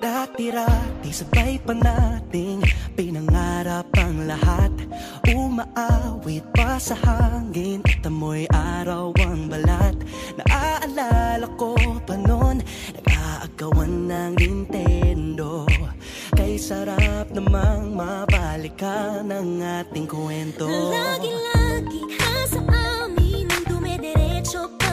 Dati-rati sabay pa nating pinangarap ang lahat. Umaawit pa sa hangin at amoy araw ang balat. Naaalala ko pa noon Nag-aagawan ng Nintendo. Kay sarap namang mabalikan ang ating kwento. Lagi-lagi ka sa amin Nang dumediretso pag-uwi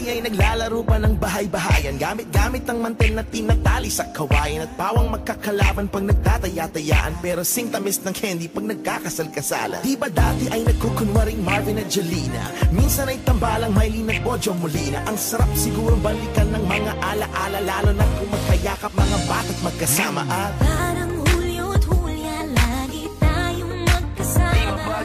Dati-rati ay naglalaro pa ng bahay-bahayan. Gamit-gamit ang mantel na tinatali sa kawayan At pawang magkakalaban pag nagtataya-tayaan. Pero sing tamis ng candy pag nagkakasal-kasalan. Di ba dati ay nagkukunwaring Marvin at Jelena? Minsan ay tambalang Mylene at Bojo Molina. Ang sarap siguro balikan ng mga ala-ala Lalo na kung magkayakap mga bata't magkasama. At Parang Hulyo at Hulya Lagi tayong magkasama